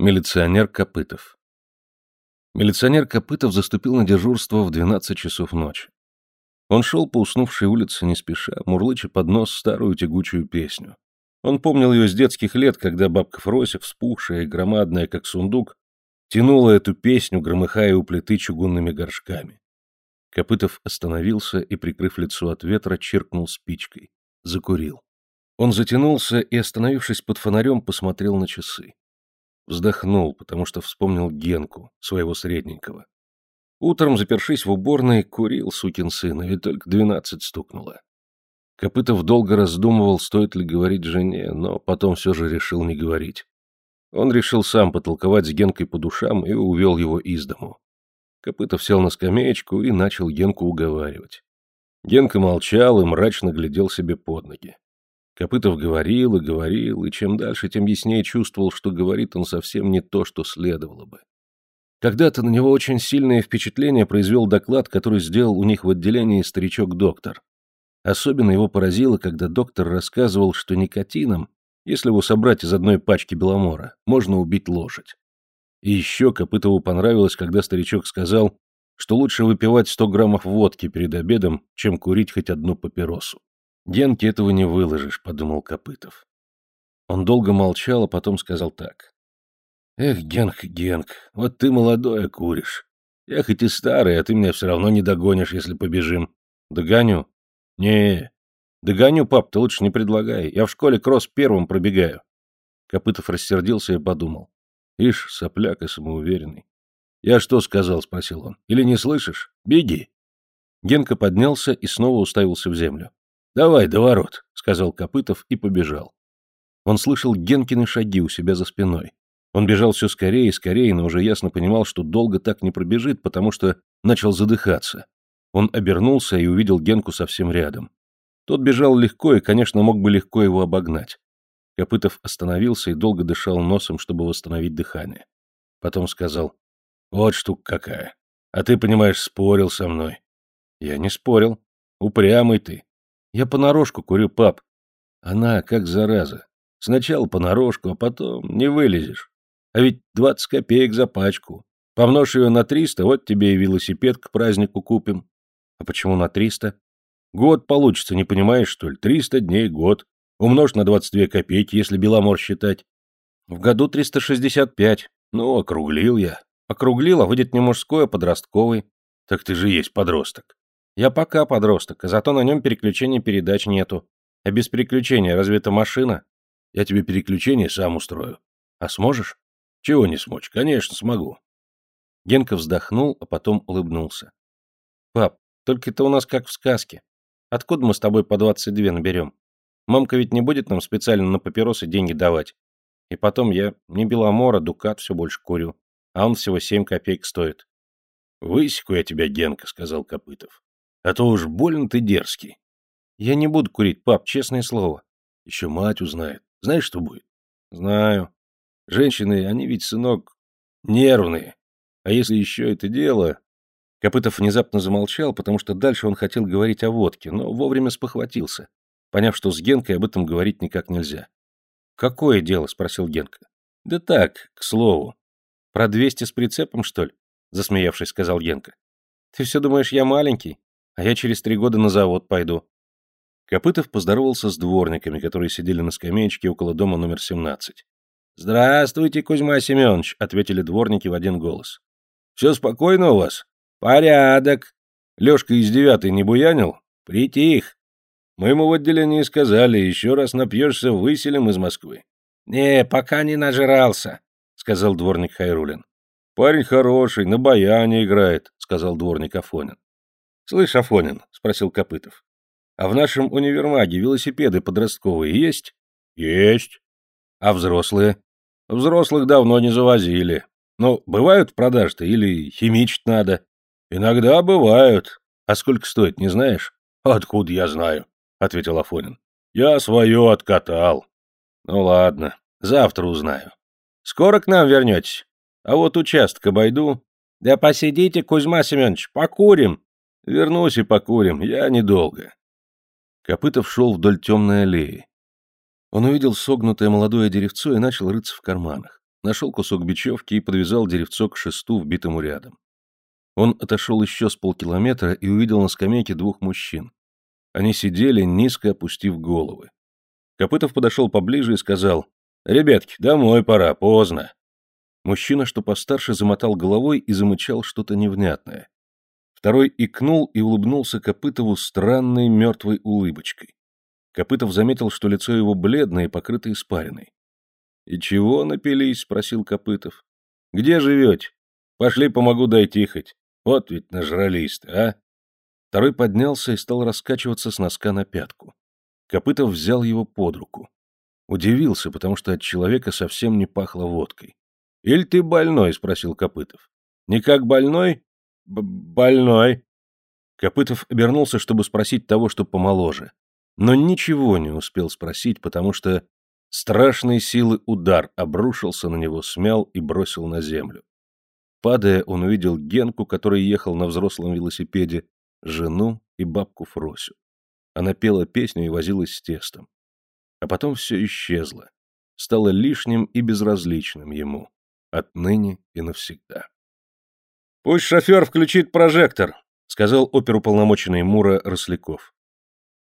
Милиционер Копытов Милиционер Копытов заступил на дежурство в 12 часов ночи. Он шел по уснувшей улице не спеша, мурлыча под нос старую тягучую песню. Он помнил ее с детских лет, когда бабка Фрося, вспухшая и громадная, как сундук, тянула эту песню, громыхая у плиты чугунными горшками. Копытов остановился и, прикрыв лицо от ветра, чиркнул спичкой. Закурил. Он затянулся и, остановившись под фонарем, посмотрел на часы. Вздохнул, потому что вспомнил Генку, своего средненького. Утром, запершись в уборной, курил сукин сын, а ведь только двенадцать стукнуло. Копытов долго раздумывал, стоит ли говорить жене, но потом все же решил не говорить. Он решил сам потолковать с Генкой по душам и увел его из дому. Копытов сел на скамеечку и начал Генку уговаривать. Генка молчал и мрачно глядел себе под ноги. Копытов говорил и говорил, и чем дальше, тем яснее чувствовал, что говорит он совсем не то, что следовало бы. Когда-то на него очень сильное впечатление произвел доклад, который сделал у них в отделении старичок-доктор. Особенно его поразило, когда доктор рассказывал, что никотином, если его собрать из одной пачки беломора, можно убить лошадь. И еще Копытову понравилось, когда старичок сказал, что лучше выпивать 100 граммов водки перед обедом, чем курить хоть одну папиросу. «Генке этого не выложишь», — подумал Копытов. Он долго молчал, а потом сказал так. «Эх, Генк, Генк, вот ты молодой, а куришь. Я хоть и старый, а ты меня все равно не догонишь, если побежим. Догоню?» «Не, догоню, пап, ты лучше не предлагай. Я в школе кросс первым пробегаю». Копытов рассердился и подумал. Ишь, сопляк и самоуверенный. «Я что сказал?» — спросил он. «Или не слышишь? Беги!» Генка поднялся и снова уставился в землю. «Давай, до ворот», — сказал Копытов и побежал. Он слышал Генкины шаги у себя за спиной. Он бежал все скорее и скорее, но уже ясно понимал, что долго так не пробежит, потому что начал задыхаться. Он обернулся и увидел Генку совсем рядом. Тот бежал легко и, конечно, мог бы легко его обогнать. Копытов остановился и долго дышал носом, чтобы восстановить дыхание. Потом сказал, «Вот штука какая. А ты, понимаешь, спорил со мной». «Я не спорил. Упрямый ты. Я понарошку курю, пап. Она как зараза. Сначала понарошку, а потом не вылезешь. А ведь двадцать копеек за пачку. Помножь ее на триста, вот тебе и велосипед к празднику купим. А почему на триста? Год получится, не понимаешь, что ли? Триста дней, год. Умножь на двадцать две копейки, если Беломор считать. В году триста шестьдесят пять. Ну, округлил я. Округлил, а выйдет не мужской, а подростковый. Так ты же есть подросток. Я пока подросток, зато на нем переключения передач нету. А без переключения разве это машина? Я тебе переключение сам устрою. А сможешь? Чего не смочь? Конечно, смогу. Генка вздохнул, а потом улыбнулся. Пап, только это у нас как в сказке. Откуда мы с тобой по двадцать две наберем? Мамка ведь не будет нам специально на папиросы деньги давать. И потом я не Беломора, Дукат все больше курю. А он всего семь копеек стоит. «Высеку я тебя, Генка», — сказал Копытов. А то уж больно ты дерзкий. Я не буду курить, пап, честное слово. Еще мать узнает. Знаешь, что будет? Знаю. Женщины, они ведь, сынок, нервные. А если еще это дело... Копытов внезапно замолчал, потому что дальше он хотел говорить о водке, но вовремя спохватился, поняв, что с Генкой об этом говорить никак нельзя. «Какое дело?» — спросил Генка. «Да так, к слову. Про двести с прицепом, что ли?» — засмеявшись, сказал Генка. «Ты все думаешь, я маленький? А я через три года на завод пойду. Копытов поздоровался с дворниками, которые сидели на скамеечке около дома номер 17. «Здравствуйте, Кузьма Семенович», — ответили дворники в один голос. «Все спокойно у вас?» «Порядок. Лешка из девятой не буянил? Притих. Мы ему в отделении сказали, еще раз напьешься, выселим из Москвы». «Не, пока не нажрался», — сказал дворник Хайрулин. «Парень хороший, на баяне играет», — сказал дворник Афонин. — Слышь, Афонин, — спросил Копытов, — а в нашем универмаге велосипеды подростковые есть? — Есть. — А взрослые? — Взрослых давно не завозили. Ну, бывают в продаже-то или химичить надо? — Иногда бывают. А сколько стоит, не знаешь? — Откуда я знаю? — ответил Афонин. — Я свое откатал. — Ну ладно, завтра узнаю. Скоро к нам вернетесь? А вот участок обойду. — Да посидите, Кузьма Семенович, покурим, Вернусь и покурим, я недолго. Копытов шел вдоль темной аллеи. Он увидел согнутое молодое деревцо и начал рыться в карманах. нашел кусок бечевки и подвязал деревцо к шесту, вбитому рядом. Он отошел еще с полкилометра и увидел на скамейке двух мужчин. Они сидели, низко опустив головы. Копытов подошел поближе и сказал, «Ребятки, домой пора, поздно». Мужчина, что постарше, замотал головой и замычал что-то невнятное. Второй икнул и улыбнулся Копытову странной мертвой улыбочкой. Копытов заметил, что лицо его бледное и покрыто испариной. «И чего напились?» — спросил Копытов. «Где живете? Пошли, помогу дойти хоть. Вот ведь нажрались-то, а?» Второй поднялся и стал раскачиваться с носка на пятку. Копытов взял его под руку. Удивился, потому что от человека совсем не пахло водкой. «Иль ты больной?» — спросил Копытов. «Не как больной?» Б «Больной». Копытов обернулся, чтобы спросить того, что помоложе. Но ничего не успел спросить, потому что страшной силы удар обрушился на него, смял и бросил на землю. Падая, он увидел Генку, который ехал на взрослом велосипеде, жену и бабку Фросю. Она пела песню и возилась с тестом. А потом все исчезло, стало лишним и безразличным ему, отныне и навсегда. «Пусть шофер включит прожектор», — сказал оперуполномоченный Мура Росляков.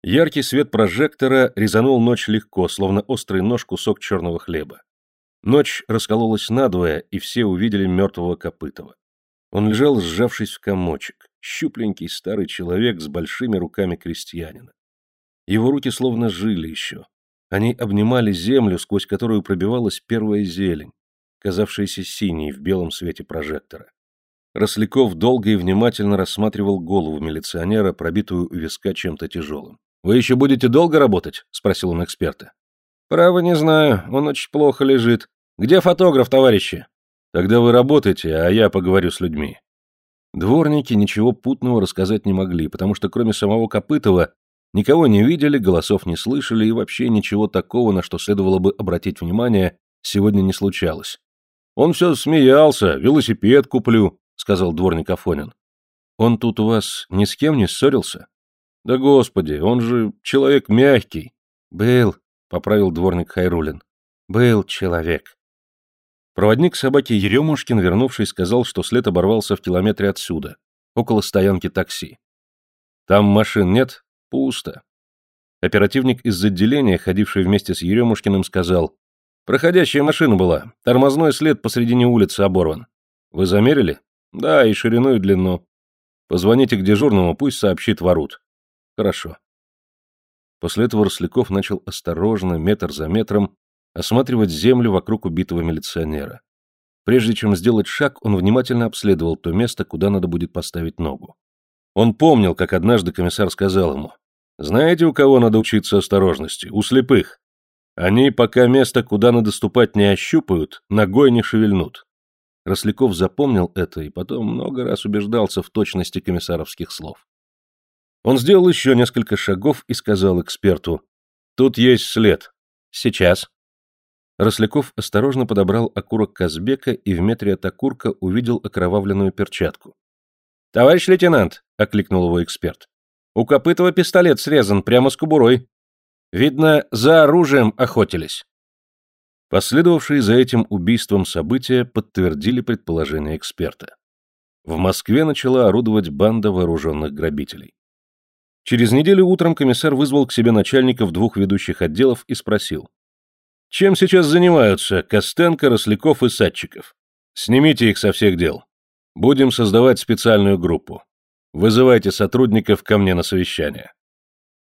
Яркий свет прожектора резанул ночь легко, словно острый нож кусок черного хлеба. Ночь раскололась надвое, и все увидели мертвого Копытова. Он лежал, сжавшись в комочек, щупленький старый человек с большими руками крестьянина. Его руки словно жили еще. Они обнимали землю, сквозь которую пробивалась первая зелень, казавшаяся синей в белом свете прожектора. Росляков долго и внимательно рассматривал голову милиционера, пробитую у виска чем-то тяжелым. «Вы еще будете долго работать?» — спросил он эксперта. «Право не знаю, он очень плохо лежит. Где фотограф, товарищи?» «Тогда вы работаете, а я поговорю с людьми». Дворники ничего путного рассказать не могли, потому что кроме самого Копытова никого не видели, голосов не слышали и вообще ничего такого, на что следовало бы обратить внимание, сегодня не случалось. «Он все смеялся, велосипед куплю», — сказал дворник Афонин. «Он тут у вас ни с кем не ссорился?» Да господи, он же человек мягкий. Был, поправил дворник Хайрулин. Был человек. Проводник собаки Еремушкин, вернувшись, сказал, что след оборвался в километре отсюда, около стоянки такси. Там машин нет? Пусто. Оперативник из отделения, ходивший вместе с Еремушкиным, сказал, «Проходящая машина была, тормозной след посредине улицы оборван. Вы замерили? Да, и ширину, и длину. Позвоните к дежурному, пусть сообщит ворот. Хорошо. После этого Росляков начал осторожно, метр за метром, осматривать землю вокруг убитого милиционера. Прежде чем сделать шаг, он внимательно обследовал то место, куда надо будет поставить ногу. Он помнил, как однажды комиссар сказал ему, «Знаете, у кого надо учиться осторожности? У слепых. Они, пока место, куда надо ступать, не ощупают, ногой не шевельнут». Росляков запомнил это и потом много раз убеждался в точности комиссаровских слов. Он сделал еще несколько шагов и сказал эксперту. «Тут есть след. Сейчас». Росляков осторожно подобрал окурок Казбека и в метре от окурка увидел окровавленную перчатку. «Товарищ лейтенант!» — окликнул его эксперт. «У Копытова пистолет срезан прямо с кобурой. Видно, за оружием охотились». Последовавшие за этим убийством события подтвердили предположение эксперта. В Москве начала орудовать банда вооруженных грабителей. Через неделю утром комиссар вызвал к себе начальников двух ведущих отделов и спросил. «Чем сейчас занимаются Костенко, Росляков и Садчиков? Снимите их со всех дел. Будем создавать специальную группу. Вызывайте сотрудников ко мне на совещание».